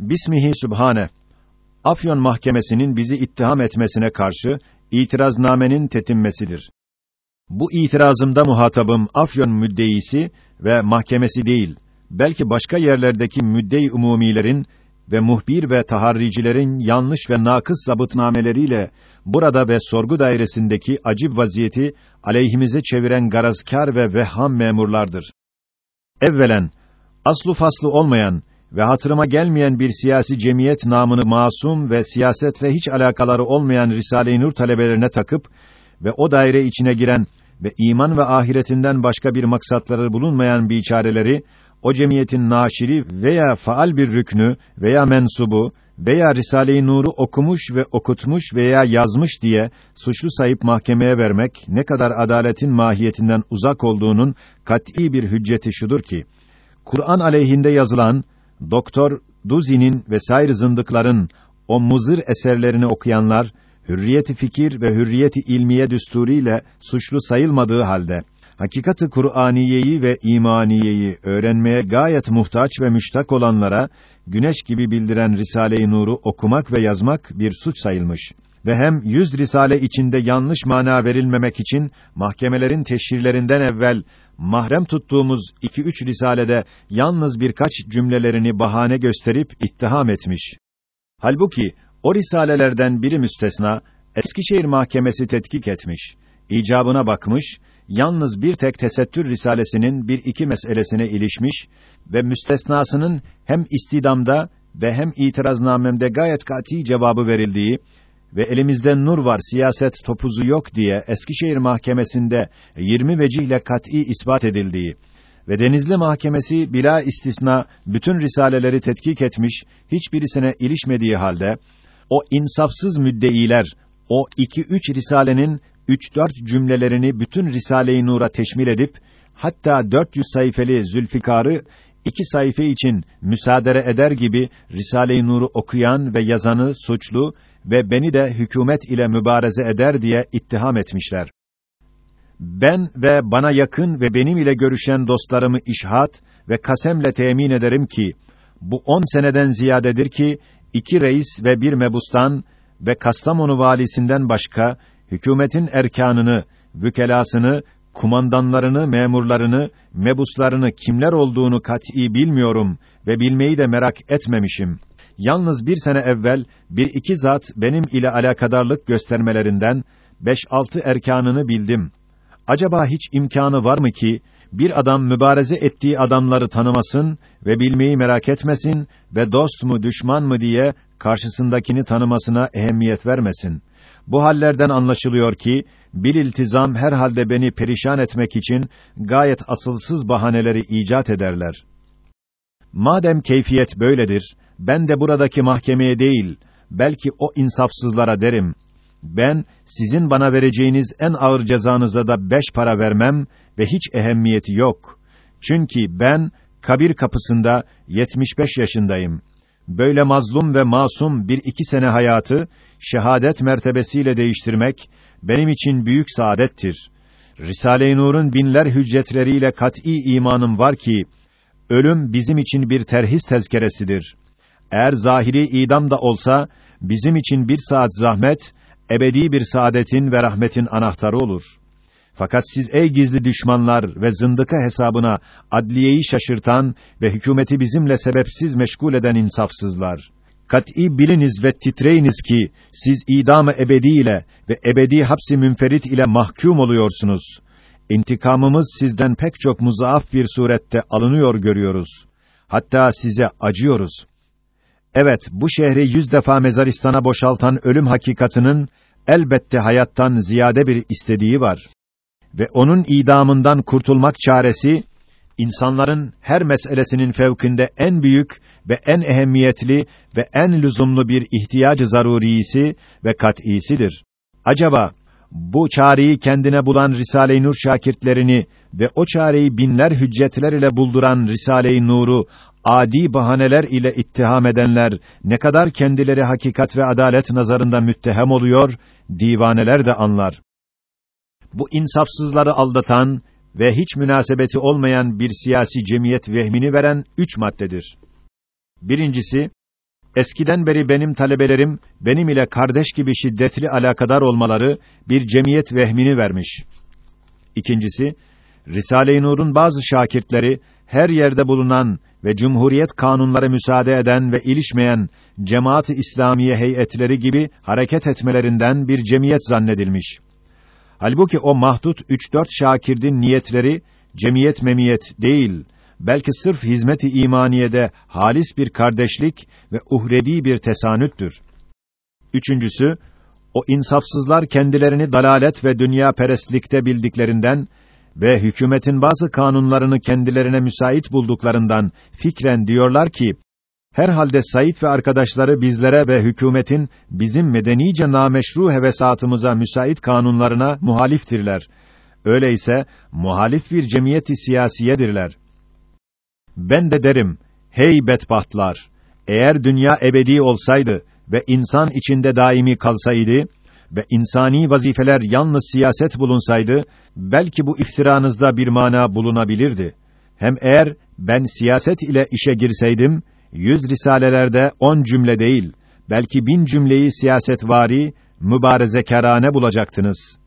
Bismihi Sübhane. Afyon Mahkemesi'nin bizi ittiham etmesine karşı itiraznamenin tetinmesidir. Bu itirazımda muhatabım Afyon müddeisi ve mahkemesi değil, belki başka yerlerdeki müddei umumilerin ve muhbir ve taharricilerin yanlış ve nakıs zabıtnameleriyle burada ve sorgu dairesindeki acib vaziyeti aleyhimize çeviren garazkar ve vehham memurlardır. Evvelen aslu faslı olmayan ve hatırıma gelmeyen bir siyasi cemiyet namını masum ve siyasetle hiç alakaları olmayan Risale-i Nur talebelerine takıp ve o daire içine giren ve iman ve ahiretinden başka bir maksatları bulunmayan biçareleri o cemiyetin naşiri veya faal bir rüknü veya mensubu veya Risale-i Nur'u okumuş ve okutmuş veya yazmış diye suçlu sayıp mahkemeye vermek ne kadar adaletin mahiyetinden uzak olduğunun kat'î bir hücceti şudur ki Kur'an aleyhinde yazılan Doktor Duzi'nin ve sair zındıkların o muzır eserlerini okuyanlar hürriyeti fikir ve hürriyeti ilmiye düsturiyle suçlu sayılmadığı halde hakikati Kur'aniyeyi ve imaniyeyi öğrenmeye gayet muhtaç ve müştak olanlara güneş gibi bildiren Risale-i Nur'u okumak ve yazmak bir suç sayılmış ve hem yüz risale içinde yanlış mana verilmemek için mahkemelerin teşhirlerinden evvel mahrem tuttuğumuz iki üç risalede yalnız birkaç cümlelerini bahane gösterip ittiham etmiş. Halbuki o risalelerden biri müstesna Eskişehir Mahkemesi tetkik etmiş, icabına bakmış, yalnız bir tek tesettür risalesinin bir iki meselesine ilişmiş ve müstesnasının hem istidamda ve hem itiraznamemde gayet kati cevabı verildiği ve elimizde nur var, siyaset topuzu yok diye Eskişehir Mahkemesi'nde 20 vecihle kat'î ispat edildiği ve Denizli Mahkemesi bila istisna bütün risaleleri tetkik etmiş, hiçbirisine ilişmediği halde o insafsız müddeiler o iki üç risalenin üç dört cümlelerini bütün Risale-i Nur'a teşmil edip hatta 400 sayfeli Zülfikar'ı iki sayfa için müsaade eder gibi Risale-i Nur'u okuyan ve yazanı suçlu ve beni de hükümet ile mübareze eder diye ittiham etmişler. Ben ve bana yakın ve benim ile görüşen dostlarımı işhat ve kasemle temin ederim ki bu on seneden ziyadedir ki iki reis ve bir mebustan ve Kastamonu valisinden başka hükümetin erkanını, vükelasını, kumandanlarını, memurlarını, mebuslarını kimler olduğunu kat'î bilmiyorum ve bilmeyi de merak etmemişim. Yalnız bir sene evvel bir iki zat benim ile alakadarlık göstermelerinden beş altı erkanını bildim. Acaba hiç imkanı var mı ki bir adam mübareze ettiği adamları tanımasın ve bilmeyi merak etmesin ve dost mu düşman mı diye karşısındakini tanımasına ehemmiyet vermesin. Bu hallerden anlaşılıyor ki bir iltizam herhalde beni perişan etmek için gayet asılsız bahaneleri icat ederler. Madem keyfiyet böyledir, ben de buradaki mahkemeye değil, belki o insafsızlara derim. Ben sizin bana vereceğiniz en ağır cezanıza da beş para vermem ve hiç ehemmiyeti yok. Çünkü ben kabir kapısında 75 yaşındayım. Böyle mazlum ve masum bir iki sene hayatı şehadet mertebesiyle değiştirmek benim için büyük saadettir. Risale-i Nur'un binler hüccetleriyle kat'î imanım var ki ölüm bizim için bir terhis tezkeresidir. Eğer zahiri idam da olsa bizim için bir saat zahmet ebedi bir saadetin ve rahmetin anahtarı olur. Fakat siz ey gizli düşmanlar ve zındıka hesabına adliyeyi şaşırtan ve hükümeti bizimle sebepsiz meşgul eden insafsızlar. Kat'î biliniz ve titreyiniz ki siz idam-ı ebedi ile ve ebedi hapsi münferit ile mahkum oluyorsunuz. İntikamımız sizden pek çok muzaaf bir surette alınıyor görüyoruz. Hatta size acıyoruz. Evet, bu şehri yüz defa mezaristana boşaltan ölüm hakikatının elbette hayattan ziyade bir istediği var. Ve onun idamından kurtulmak çaresi insanların her meselesinin fevkinde en büyük ve en ehemmiyetli ve en lüzumlu bir ihtiyacı zarurisi ve kat'isidir. Acaba bu çareyi kendine bulan Risale-i Nur şakirtlerini ve o çareyi binler hüccetler ile bulduran Risale-i Nur'u adi bahaneler ile ittiham edenler ne kadar kendileri hakikat ve adalet nazarında müttehem oluyor, divaneler de anlar. Bu insafsızları aldatan ve hiç münasebeti olmayan bir siyasi cemiyet vehmini veren üç maddedir. Birincisi, Eskiden beri benim talebelerim benim ile kardeş gibi şiddetli alakadar olmaları bir cemiyet vehmini vermiş. İkincisi, Risale-i Nur'un bazı şakirtleri her yerde bulunan ve cumhuriyet kanunları müsaade eden ve ilişmeyen cemaat-ı İslamiye heyetleri gibi hareket etmelerinden bir cemiyet zannedilmiş. Halbuki o mahdut üç dört şakirdin niyetleri cemiyet memiyet değil, belki sırf hizmet-i imaniyede halis bir kardeşlik ve uhrevi bir tesanüttür. Üçüncüsü, o insafsızlar kendilerini dalalet ve dünya perestlikte bildiklerinden ve hükümetin bazı kanunlarını kendilerine müsait bulduklarından fikren diyorlar ki, herhalde Said ve arkadaşları bizlere ve hükümetin bizim medenice nameşru hevesatımıza müsait kanunlarına muhaliftirler. Öyleyse muhalif bir cemiyeti siyasiyedirler. Ben de derim, hey bedbahtlar! Eğer dünya ebedi olsaydı ve insan içinde daimi kalsaydı ve insani vazifeler yalnız siyaset bulunsaydı, belki bu iftiranızda bir mana bulunabilirdi. Hem eğer ben siyaset ile işe girseydim, yüz risalelerde on cümle değil, belki bin cümleyi siyasetvari, mübarezekarane bulacaktınız.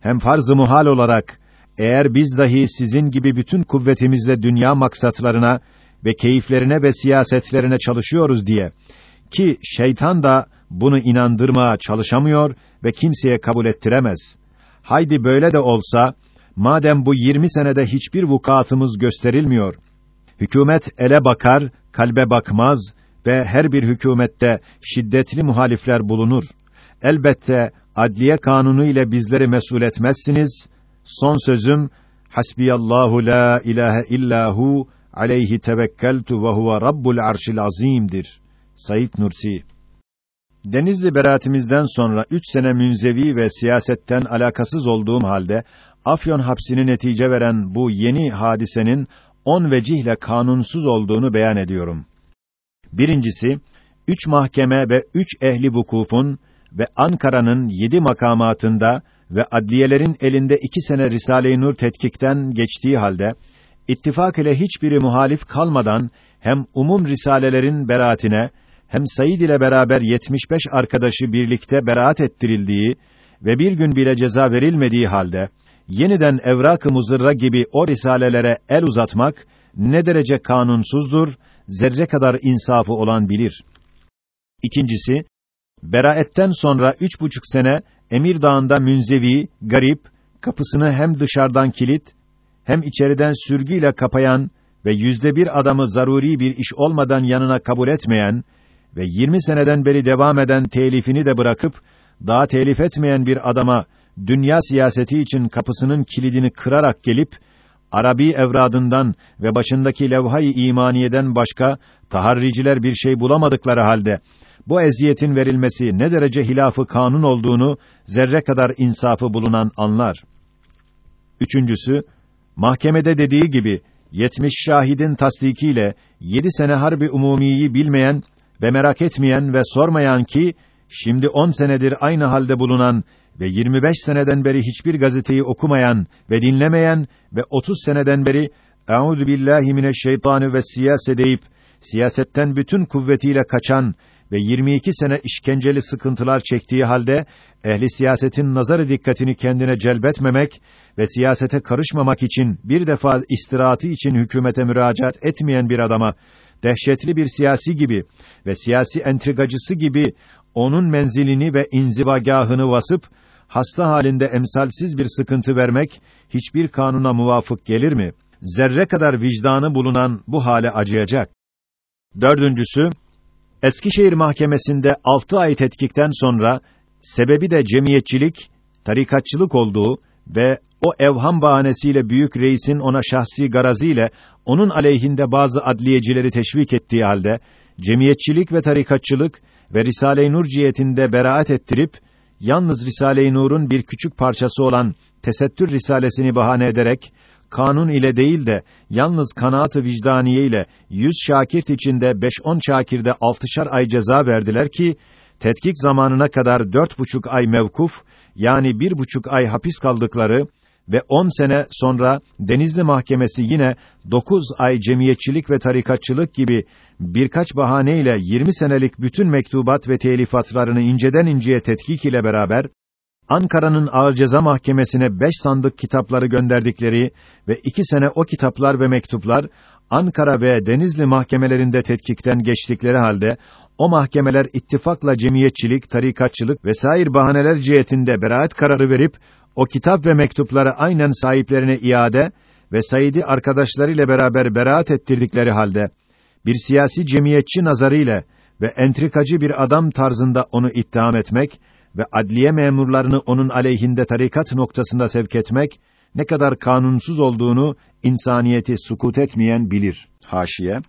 Hem farz-ı muhal olarak, eğer biz dahi sizin gibi bütün kuvvetimizle dünya maksatlarına ve keyiflerine ve siyasetlerine çalışıyoruz diye, ki şeytan da bunu inandırmaya çalışamıyor ve kimseye kabul ettiremez. Haydi böyle de olsa, madem bu 20 senede hiçbir vukuatımız gösterilmiyor, hükümet ele bakar, kalbe bakmaz ve her bir hükümette şiddetli muhalifler bulunur. Elbette adliye kanunu ile bizleri mesul etmezsiniz. Son sözüm Hasbiyallahu la ilahe illahu aleyhi tevekkeltu ve huve rabbul arşil azim'dir. Said Nursi Denizli beraatimizden sonra üç sene münzevi ve siyasetten alakasız olduğum halde, Afyon hapsini netice veren bu yeni hadisenin on vecihle kanunsuz olduğunu beyan ediyorum. Birincisi, üç mahkeme ve üç ehli vukufun ve Ankara'nın yedi makamatında ve adliyelerin elinde iki sene Risale-i Nur tetkikten geçtiği halde, ittifak ile hiçbiri muhalif kalmadan, hem umum risalelerin beraatine, hem Said ile beraber 75 arkadaşı birlikte beraat ettirildiği ve bir gün bile ceza verilmediği halde yeniden evrak-ı muzırra gibi o risalelere el uzatmak ne derece kanunsuzdur, zerre kadar insafı olan bilir. İkincisi, beraetten sonra üç buçuk sene Emir Dağı'nda münzevi, garip, kapısını hem dışarıdan kilit, hem içeriden sürgüyle kapayan ve yüzde bir adamı zaruri bir iş olmadan yanına kabul etmeyen ve 20 seneden beri devam eden telifini de bırakıp daha telif etmeyen bir adama dünya siyaseti için kapısının kilidini kırarak gelip Arabi evradından ve başındaki levhayı imaniyeden başka taharriciler bir şey bulamadıkları halde bu eziyetin verilmesi ne derece hilafı kanun olduğunu zerre kadar insafı bulunan anlar. Üçüncüsü, mahkemede dediği gibi 70 şahidin tasdikiyle yedi sene harbi umumiyi bilmeyen ve merak etmeyen ve sormayan ki şimdi on senedir aynı halde bulunan ve 25 seneden beri hiçbir gazeteyi okumayan ve dinlemeyen ve 30 seneden beri "Euzu billahi mineşşeytanü ve siyase" deyip siyasetten bütün kuvvetiyle kaçan ve 22 sene işkenceli sıkıntılar çektiği halde ehli siyasetin nazarı dikkatini kendine celbetmemek ve siyasete karışmamak için bir defa istirahatı için hükümete müracaat etmeyen bir adama dehşetli bir siyasi gibi ve siyasi entrigacısı gibi onun menzilini ve inzivagahını vasıp hasta halinde emsalsiz bir sıkıntı vermek hiçbir kanuna muvafık gelir mi? Zerre kadar vicdanı bulunan bu hale acıyacak. Dördüncüsü, Eskişehir Mahkemesi'nde altı ay tetkikten sonra sebebi de cemiyetçilik, tarikatçılık olduğu ve o evham bahanesiyle büyük reisin ona şahsi garaziyle onun aleyhinde bazı adliyecileri teşvik ettiği halde cemiyetçilik ve tarikatçılık ve Risale-i Nur cihetinde beraat ettirip yalnız Risale-i Nur'un bir küçük parçası olan Tesettür Risalesini bahane ederek kanun ile değil de yalnız kanaat-ı vicdaniye ile yüz şakirt içinde beş on şakirde altışar ay ceza verdiler ki tetkik zamanına kadar dört buçuk ay mevkuf yani bir buçuk ay hapis kaldıkları ve 10 sene sonra Denizli Mahkemesi yine 9 ay cemiyetçilik ve tarikatçılık gibi birkaç bahaneyle 20 senelik bütün mektubat ve telifatlarını inceden inceye tetkik ile beraber Ankara'nın Ağır Ceza Mahkemesi'ne beş sandık kitapları gönderdikleri ve iki sene o kitaplar ve mektuplar Ankara ve Denizli mahkemelerinde tetkikten geçtikleri halde o mahkemeler ittifakla cemiyetçilik, tarikatçılık vesaire bahaneler cihetinde beraat kararı verip o kitap ve mektupları aynen sahiplerine iade ve Said'i arkadaşlarıyla beraber beraat ettirdikleri halde bir siyasi cemiyetçi nazarıyla ve entrikacı bir adam tarzında onu ittiham etmek ve adliye memurlarını onun aleyhinde tarikat noktasında sevk etmek ne kadar kanunsuz olduğunu insaniyeti sukut etmeyen bilir. Haşiye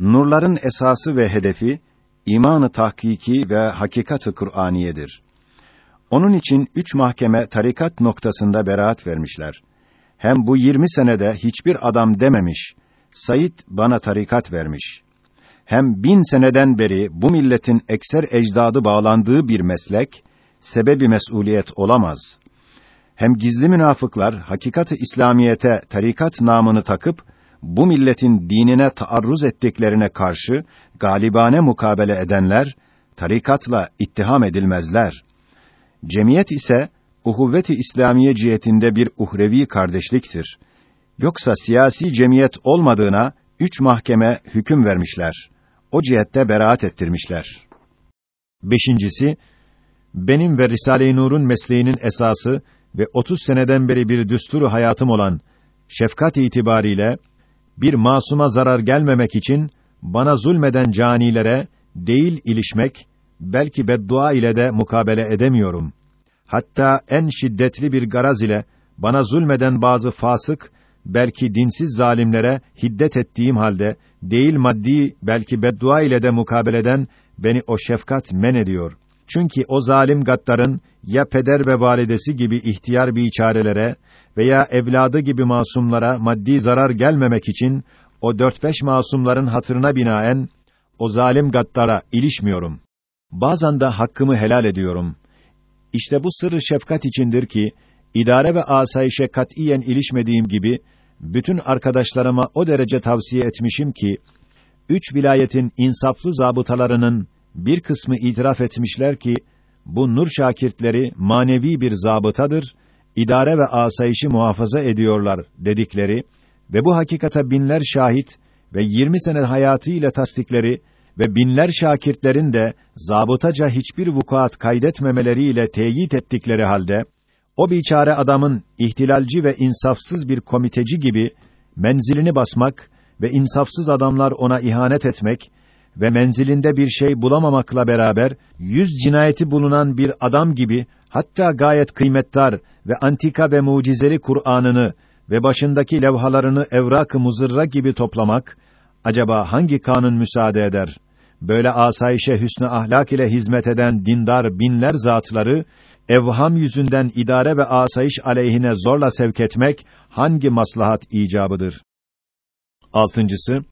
Nurların esası ve hedefi imanı tahkiki ve hakikatı Kur'aniyedir. Onun için üç mahkeme tarikat noktasında beraat vermişler. Hem bu yirmi senede hiçbir adam dememiş, Said bana tarikat vermiş. Hem bin seneden beri bu milletin ekser ecdadı bağlandığı bir meslek, sebebi mesuliyet olamaz. Hem gizli münafıklar hakikati İslamiyete tarikat namını takıp bu milletin dinine taarruz ettiklerine karşı galibane mukabele edenler tarikatla ittiham edilmezler. Cemiyet ise uhuvvet-i İslamiye cihetinde bir uhrevi kardeşliktir. Yoksa siyasi cemiyet olmadığına üç mahkeme hüküm vermişler. O cihette beraat ettirmişler. Beşincisi, benim ve Risale-i Nur'un mesleğinin esası ve 30 seneden beri bir düsturu hayatım olan şefkat itibariyle bir masuma zarar gelmemek için bana zulmeden canilere değil ilişmek, belki beddua ile de mukabele edemiyorum. Hatta en şiddetli bir garaz ile bana zulmeden bazı fasık, belki dinsiz zalimlere hiddet ettiğim halde değil maddi belki beddua ile de mukabeleden beni o şefkat men ediyor. Çünkü o zalim gaddarın ya peder ve validesi gibi ihtiyar biçarelere veya evladı gibi masumlara maddi zarar gelmemek için o dört beş masumların hatırına binaen o zalim gaddara ilişmiyorum. Bazen de hakkımı helal ediyorum. İşte bu sırrı şefkat içindir ki idare ve asayişe katiyen ilişmediğim gibi bütün arkadaşlarıma o derece tavsiye etmişim ki üç vilayetin insaflı zabıtalarının bir kısmı itiraf etmişler ki bu nur şakirtleri manevi bir zabıtadır, idare ve asayişi muhafaza ediyorlar dedikleri ve bu hakikata binler şahit ve 20 sene hayatıyla tasdikleri ve binler şakirtlerin de zabıtaca hiçbir vukuat kaydetmemeleriyle teyit ettikleri halde o biçare adamın ihtilalci ve insafsız bir komiteci gibi menzilini basmak ve insafsız adamlar ona ihanet etmek ve menzilinde bir şey bulamamakla beraber yüz cinayeti bulunan bir adam gibi hatta gayet kıymetdar ve antika ve mucizeli Kur'an'ını ve başındaki levhalarını evrak-ı muzırra gibi toplamak acaba hangi kanun müsaade eder? Böyle asayişe hüsnü ahlak ile hizmet eden dindar binler zatları evham yüzünden idare ve asayiş aleyhine zorla sevk etmek hangi maslahat icabıdır? Altıncısı,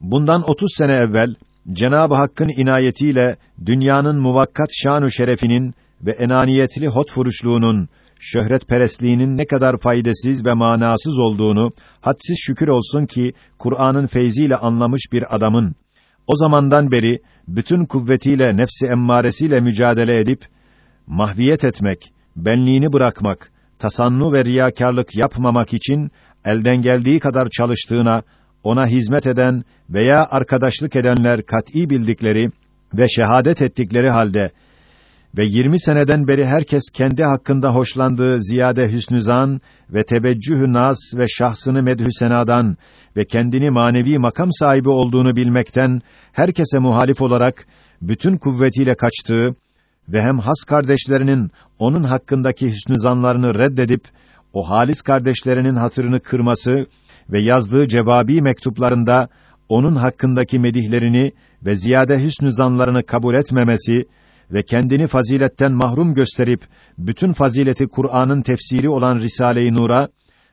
bundan 30 sene evvel Cenab-ı Hakk'ın inayetiyle dünyanın muvakkat şanu şerefinin ve enaniyetli hotfuruşluğunun, şöhretperestliğinin ne kadar faydasız ve manasız olduğunu hadsiz şükür olsun ki Kur'an'ın feyziyle anlamış bir adamın o zamandan beri bütün kuvvetiyle nefsi emmaresiyle mücadele edip mahviyet etmek, benliğini bırakmak, tasannu ve riyakarlık yapmamak için elden geldiği kadar çalıştığına ona hizmet eden veya arkadaşlık edenler kat'î bildikleri ve şehadet ettikleri halde ve 20 seneden beri herkes kendi hakkında hoşlandığı ziyade hüsnüzan ve tebeccühü nas ve şahsını medhü senadan ve kendini manevi makam sahibi olduğunu bilmekten herkese muhalif olarak bütün kuvvetiyle kaçtığı ve hem has kardeşlerinin onun hakkındaki hüsnü reddedip o halis kardeşlerinin hatırını kırması ve yazdığı cevabi mektuplarında onun hakkındaki medihlerini ve ziyade hüsnü zanlarını kabul etmemesi ve kendini faziletten mahrum gösterip bütün fazileti Kur'an'ın tefsiri olan Risale-i Nur'a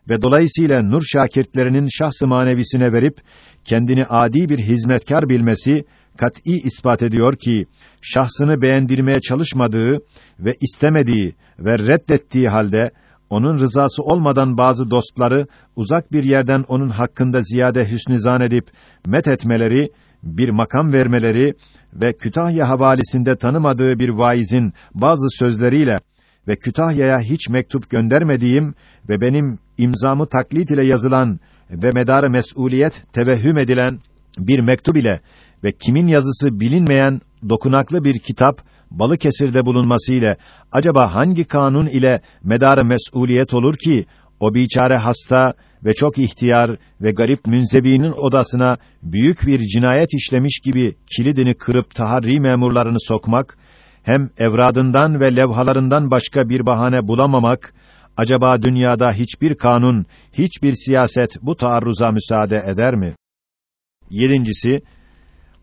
ve dolayısıyla nur şakirtlerinin şahs-ı manevisine verip kendini adi bir hizmetkar bilmesi kat'î ispat ediyor ki şahsını beğendirmeye çalışmadığı ve istemediği ve reddettiği halde onun rızası olmadan bazı dostları uzak bir yerden onun hakkında ziyade hüsnü zan edip met etmeleri, bir makam vermeleri ve Kütahya havalisinde tanımadığı bir vaizin bazı sözleriyle ve Kütahya'ya hiç mektup göndermediğim ve benim imzamı taklit ile yazılan ve medarı mesuliyet tevehhüm edilen bir mektup ile ve kimin yazısı bilinmeyen dokunaklı bir kitap Balıkesir'de bulunması ile acaba hangi kanun ile medarı mesuliyet olur ki o biçare hasta ve çok ihtiyar ve garip münzebinin odasına büyük bir cinayet işlemiş gibi kilidini kırıp taharri memurlarını sokmak hem evradından ve levhalarından başka bir bahane bulamamak acaba dünyada hiçbir kanun, hiçbir siyaset bu taarruza müsaade eder mi? Yedincisi,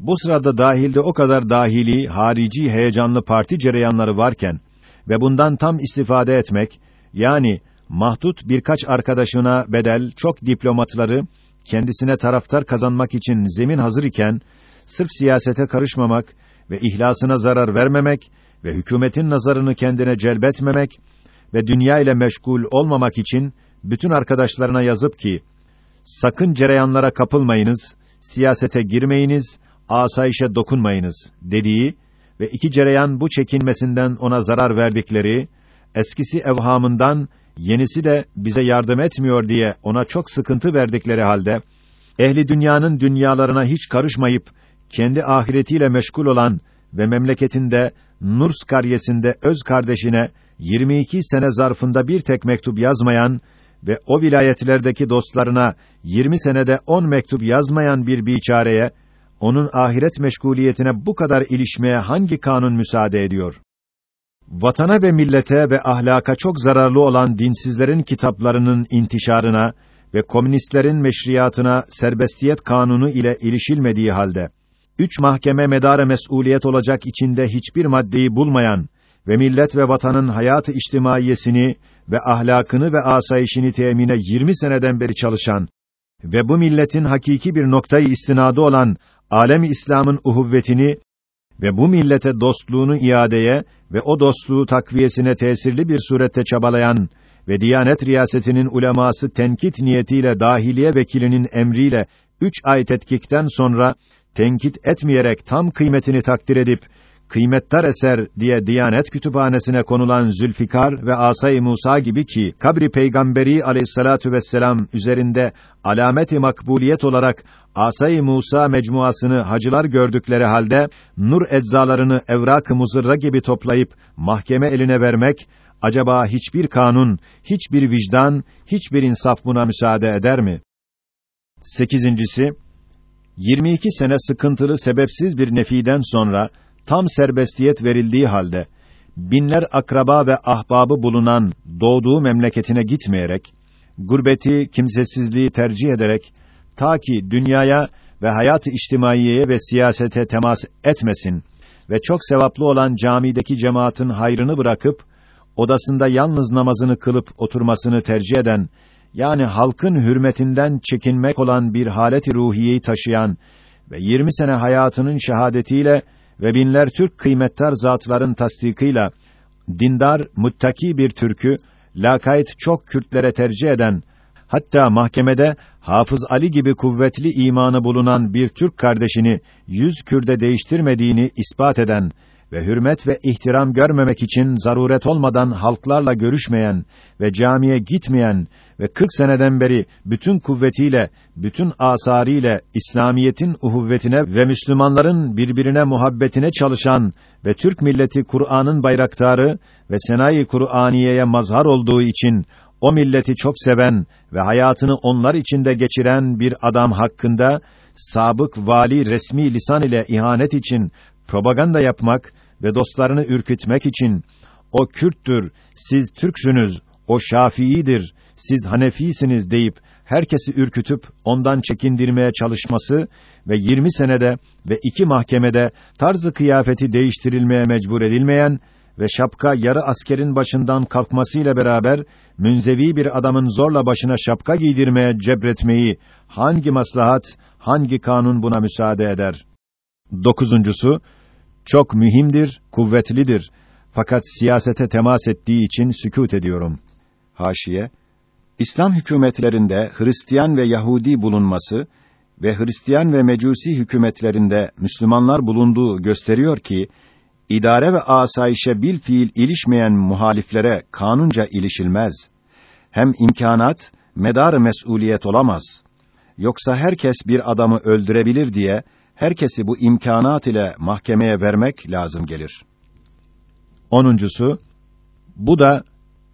bu sırada dahilde o kadar dahili, harici, heyecanlı parti cereyanları varken ve bundan tam istifade etmek, yani mahdut birkaç arkadaşına bedel çok diplomatları kendisine taraftar kazanmak için zemin hazır iken sırf siyasete karışmamak ve ihlasına zarar vermemek ve hükümetin nazarını kendine celbetmemek ve dünya ile meşgul olmamak için bütün arkadaşlarına yazıp ki sakın cereyanlara kapılmayınız, siyasete girmeyiniz, asayişe dokunmayınız dediği ve iki cereyan bu çekinmesinden ona zarar verdikleri, eskisi evhamından yenisi de bize yardım etmiyor diye ona çok sıkıntı verdikleri halde, ehli dünyanın dünyalarına hiç karışmayıp, kendi ahiretiyle meşgul olan ve memleketinde Nurs karyesinde öz kardeşine 22 sene zarfında bir tek mektup yazmayan ve o vilayetlerdeki dostlarına 20 senede 10 mektup yazmayan bir biçareye onun ahiret meşguliyetine bu kadar ilişmeye hangi kanun müsaade ediyor? Vatana ve millete ve ahlaka çok zararlı olan dinsizlerin kitaplarının intişarına ve komünistlerin meşriyatına serbestiyet kanunu ile ilişilmediği halde üç mahkeme medara mesuliyet olacak içinde hiçbir maddeyi bulmayan ve millet ve vatanın hayatı içtimaiyesini ve ahlakını ve asayişini temine 20 seneden beri çalışan ve bu milletin hakiki bir noktayı istinadı olan alem İslam'ın uhuvvetini ve bu millete dostluğunu iadeye ve o dostluğu takviyesine tesirli bir surette çabalayan ve Diyanet riyasetinin uleması tenkit niyetiyle dahiliye vekilinin emriyle üç ay tetkikten sonra tenkit etmeyerek tam kıymetini takdir edip kıymettar eser diye Diyanet Kütüphanesine konulan Zülfikar ve Asay Musa gibi ki kabri peygamberi Aleyhissalatu vesselam üzerinde alameti makbuliyet olarak Asay Musa mecmuasını hacılar gördükleri halde nur eczalarını evrak-ı muzırra gibi toplayıp mahkeme eline vermek acaba hiçbir kanun, hiçbir vicdan, hiçbir insaf buna müsaade eder mi? Sekizincisi, 22 sene sıkıntılı sebepsiz bir nefiden sonra tam serbestiyet verildiği halde binler akraba ve ahbabı bulunan doğduğu memleketine gitmeyerek gurbeti, kimsesizliği tercih ederek ta ki dünyaya ve hayat-ı içtimaiyeye ve siyasete temas etmesin ve çok sevaplı olan camideki cemaatin hayrını bırakıp odasında yalnız namazını kılıp oturmasını tercih eden yani halkın hürmetinden çekinmek olan bir haleti ruhiyeyi taşıyan ve 20 sene hayatının şehadetiyle ve binler Türk kıymettar zatların tasdikıyla dindar, muttaki bir Türk'ü lakayt çok Kürtlere tercih eden hatta mahkemede Hafız Ali gibi kuvvetli imanı bulunan bir Türk kardeşini yüz Kürde değiştirmediğini ispat eden ve hürmet ve ihtiram görmemek için zaruret olmadan halklarla görüşmeyen ve camiye gitmeyen ve 40 seneden beri bütün kuvvetiyle, bütün asariyle İslamiyetin uhuvvetine ve Müslümanların birbirine muhabbetine çalışan ve Türk milleti Kur'an'ın bayraktarı ve senayi Kur'aniyeye mazhar olduğu için o milleti çok seven ve hayatını onlar içinde geçiren bir adam hakkında sabık vali resmi lisan ile ihanet için propaganda yapmak ve dostlarını ürkütmek için o Kürttür, siz Türksünüz, o Şafii'dir, siz Hanefisiniz deyip herkesi ürkütüp ondan çekindirmeye çalışması ve 20 senede ve iki mahkemede tarzı kıyafeti değiştirilmeye mecbur edilmeyen ve şapka yarı askerin başından kalkmasıyla beraber münzevi bir adamın zorla başına şapka giydirmeye cebretmeyi hangi maslahat, hangi kanun buna müsaade eder? Dokuzuncusu, çok mühimdir, kuvvetlidir. Fakat siyasete temas ettiği için sükût ediyorum. Haşiye İslam hükümetlerinde Hristiyan ve Yahudi bulunması ve Hristiyan ve Mecusi hükümetlerinde Müslümanlar bulunduğu gösteriyor ki idare ve asayişe bil fiil ilişmeyen muhaliflere kanunca ilişilmez. Hem imkanat medar mesuliyet olamaz. Yoksa herkes bir adamı öldürebilir diye herkesi bu imkanat ile mahkemeye vermek lazım gelir. Onuncusu, bu da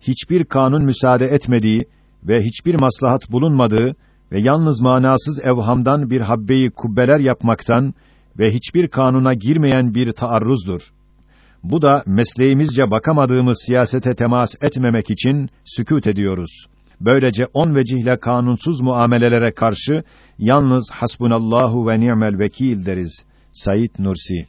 hiçbir kanun müsaade etmediği ve hiçbir maslahat bulunmadığı ve yalnız manasız evhamdan bir habbeyi kubbeler yapmaktan ve hiçbir kanuna girmeyen bir taarruzdur. Bu da mesleğimizce bakamadığımız siyasete temas etmemek için sükût ediyoruz. Böylece on vecihle kanunsuz muamelelere karşı yalnız hasbunallahu ve ni'mel vekil deriz. Said Nursi